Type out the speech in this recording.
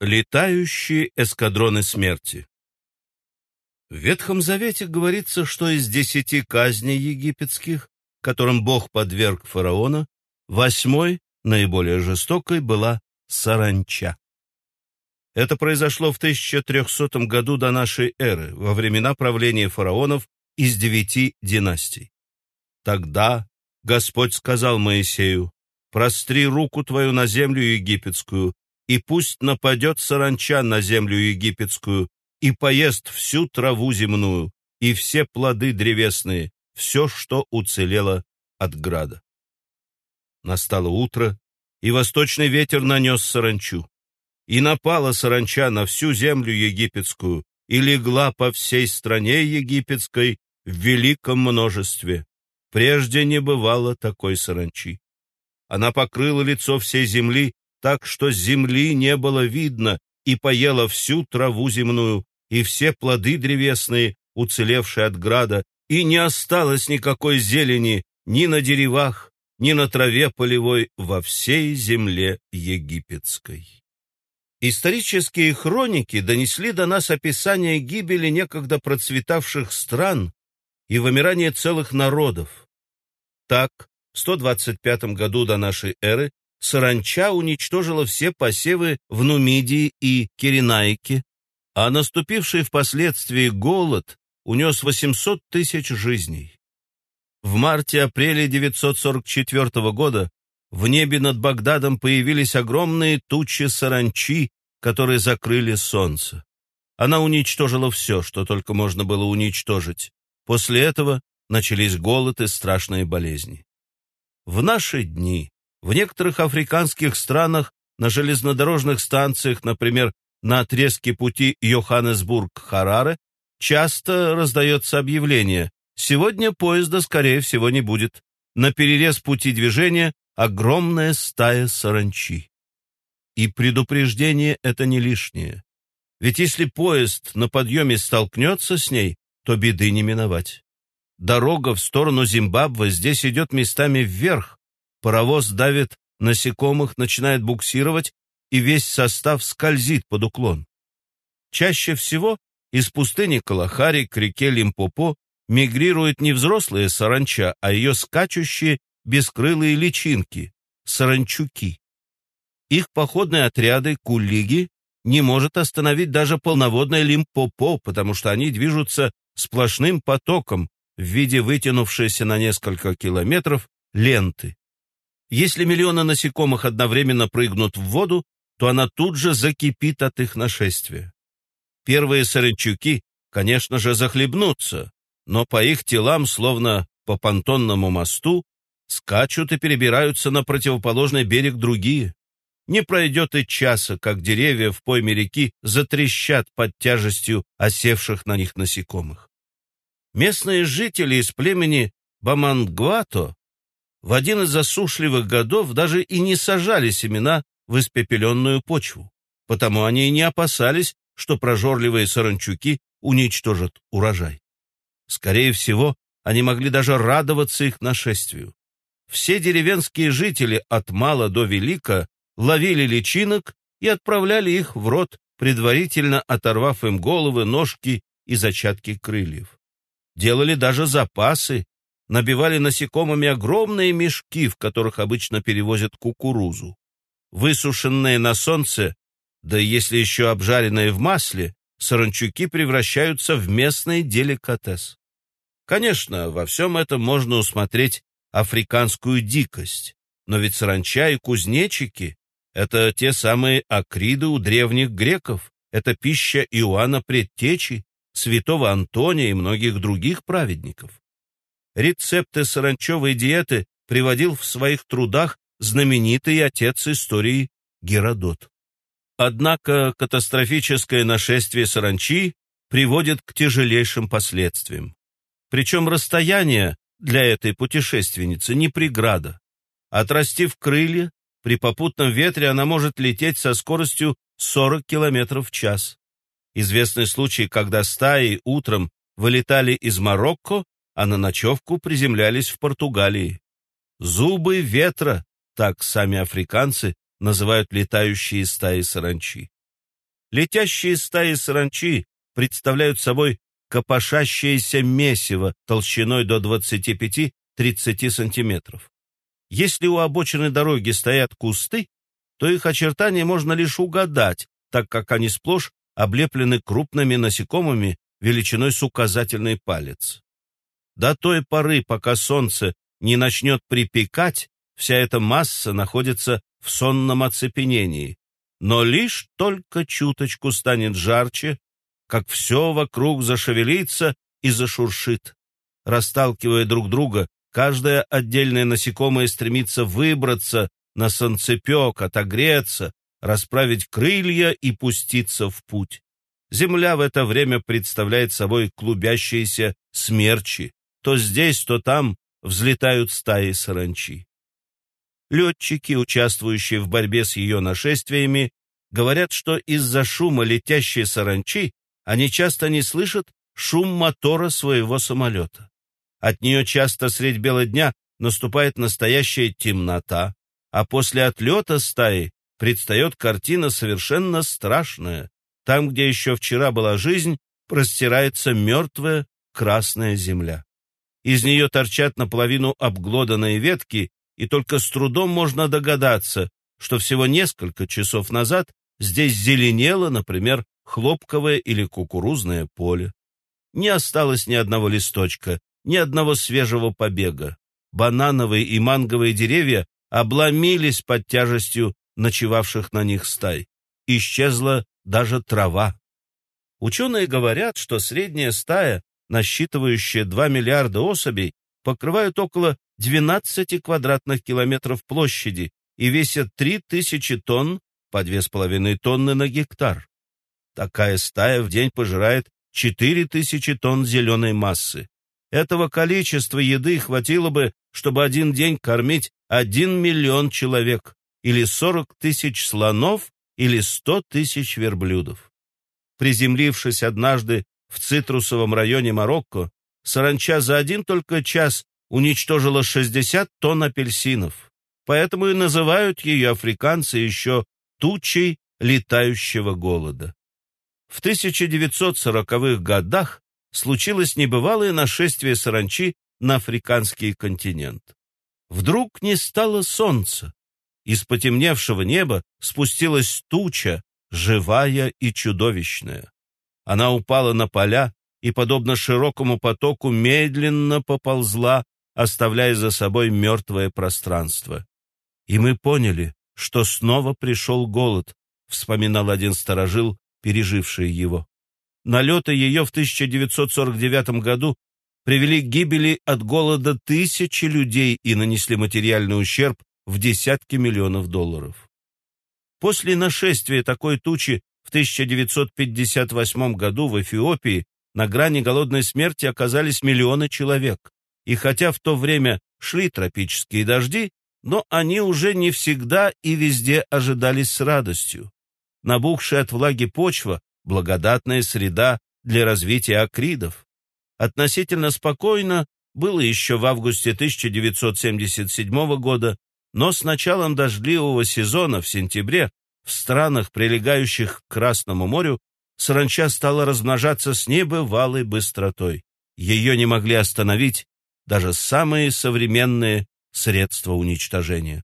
Летающие эскадроны смерти В Ветхом Завете говорится, что из десяти казней египетских, которым Бог подверг фараона, восьмой, наиболее жестокой, была саранча. Это произошло в 1300 году до нашей эры, во времена правления фараонов из девяти династий. Тогда Господь сказал Моисею, «Простри руку твою на землю египетскую, и пусть нападет саранча на землю египетскую и поест всю траву земную и все плоды древесные, все, что уцелело от града. Настало утро, и восточный ветер нанес саранчу. И напала саранча на всю землю египетскую, и легла по всей стране египетской в великом множестве. Прежде не бывало такой саранчи. Она покрыла лицо всей земли так что земли не было видно, и поела всю траву земную, и все плоды древесные, уцелевшие от града, и не осталось никакой зелени ни на деревах, ни на траве полевой во всей земле египетской. Исторические хроники донесли до нас описание гибели некогда процветавших стран и вымирания целых народов. Так, в 125 году до нашей эры саранча уничтожила все посевы в Нумидии и Киренайке, а наступивший впоследствии голод унес 800 тысяч жизней. В марте-апреле 944 года в небе над Багдадом появились огромные тучи саранчи, которые закрыли солнце. Она уничтожила все, что только можно было уничтожить. После этого начались голод и страшные болезни. В наши дни в некоторых африканских странах на железнодорожных станциях, например, на отрезке пути Йоханнесбург-Хараре, часто раздается объявление «Сегодня поезда, скорее всего, не будет. На перерез пути движения огромная стая саранчи». И предупреждение это не лишнее. Ведь если поезд на подъеме столкнется с ней, то беды не миновать. Дорога в сторону Зимбабве здесь идет местами вверх, Паровоз давит насекомых, начинает буксировать, и весь состав скользит под уклон. Чаще всего из пустыни Калахари к реке Лимпопо мигрируют не взрослые саранча, а ее скачущие бескрылые личинки – саранчуки. Их походные отряды кулиги не может остановить даже полноводное Лимпопо, потому что они движутся сплошным потоком в виде вытянувшейся на несколько километров ленты. Если миллионы насекомых одновременно прыгнут в воду, то она тут же закипит от их нашествия. Первые саранчуки, конечно же, захлебнутся, но по их телам, словно по понтонному мосту, скачут и перебираются на противоположный берег другие. Не пройдет и часа, как деревья в пойме реки затрещат под тяжестью осевших на них насекомых. Местные жители из племени Бамангвато в один из засушливых годов даже и не сажали семена в испепеленную почву, потому они и не опасались, что прожорливые саранчуки уничтожат урожай. Скорее всего, они могли даже радоваться их нашествию. Все деревенские жители от мала до велика ловили личинок и отправляли их в рот, предварительно оторвав им головы, ножки и зачатки крыльев. Делали даже запасы набивали насекомыми огромные мешки, в которых обычно перевозят кукурузу. Высушенные на солнце, да если еще обжаренные в масле, саранчуки превращаются в местный деликатес. Конечно, во всем этом можно усмотреть африканскую дикость, но ведь саранча и кузнечики — это те самые акриды у древних греков, это пища Иоанна Предтечи, святого Антония и многих других праведников. Рецепты саранчевой диеты приводил в своих трудах знаменитый отец истории Геродот. Однако катастрофическое нашествие саранчи приводит к тяжелейшим последствиям. Причем расстояние для этой путешественницы не преграда. Отрастив крылья, при попутном ветре она может лететь со скоростью 40 км в час. Известный случай, когда стаи утром вылетали из Марокко а на ночевку приземлялись в Португалии. Зубы ветра, так сами африканцы называют летающие стаи саранчи. Летящие стаи саранчи представляют собой копошащееся месиво толщиной до 25-30 сантиметров. Если у обочины дороги стоят кусты, то их очертания можно лишь угадать, так как они сплошь облеплены крупными насекомыми величиной с указательный палец. До той поры, пока солнце не начнет припекать, вся эта масса находится в сонном оцепенении. Но лишь только чуточку станет жарче, как все вокруг зашевелится и зашуршит. Расталкивая друг друга, каждое отдельное насекомое стремится выбраться на солнцепек, отогреться, расправить крылья и пуститься в путь. Земля в это время представляет собой клубящиеся смерчи. То здесь, то там взлетают стаи саранчи. Летчики, участвующие в борьбе с ее нашествиями, говорят, что из-за шума летящей саранчи они часто не слышат шум мотора своего самолета. От нее часто средь бела дня наступает настоящая темнота, а после отлета стаи предстает картина совершенно страшная. Там, где еще вчера была жизнь, простирается мертвая красная земля. Из нее торчат наполовину обглоданные ветки, и только с трудом можно догадаться, что всего несколько часов назад здесь зеленело, например, хлопковое или кукурузное поле. Не осталось ни одного листочка, ни одного свежего побега. Банановые и манговые деревья обломились под тяжестью ночевавших на них стай. Исчезла даже трава. Ученые говорят, что средняя стая, насчитывающая 2 миллиарда особей, покрывают около 12 квадратных километров площади и весят 3000 тонн по 2,5 тонны на гектар. Такая стая в день пожирает 4000 тонн зеленой массы. Этого количества еды хватило бы, чтобы один день кормить 1 миллион человек, или 40 тысяч слонов, или 100 тысяч верблюдов. Приземлившись однажды в цитрусовом районе Марокко, саранча за один только час уничтожила 60 тонн апельсинов. Поэтому и называют ее африканцы еще тучей летающего голода. В 1940-х годах случилось небывалое нашествие саранчи на африканский континент. Вдруг не стало солнца. Из потемневшего неба спустилась туча, живая и чудовищная. Она упала на поля и, подобно широкому потоку, медленно поползла, оставляя за собой мертвое пространство. И мы поняли, что снова пришел голод, вспоминал один сторожил, переживший его. Налеты ее в 1949 году привели к гибели от голода тысячи людей и нанесли материальный ущерб в десятки миллионов долларов. После нашествия такой тучи в 1958 году в Эфиопии на грани голодной смерти оказались миллионы человек. И хотя в то время шли тропические дожди, но они уже не всегда и везде ожидались с радостью. Набухшая от влаги почва – благодатная среда для развития акридов. Относительно спокойно было еще в августе 1977 года, но с началом дождливого сезона в сентябре в странах, прилегающих к Красному морю, саранча стала размножаться с небывалой быстротой. Ее не могли остановить даже самые современные средства уничтожения.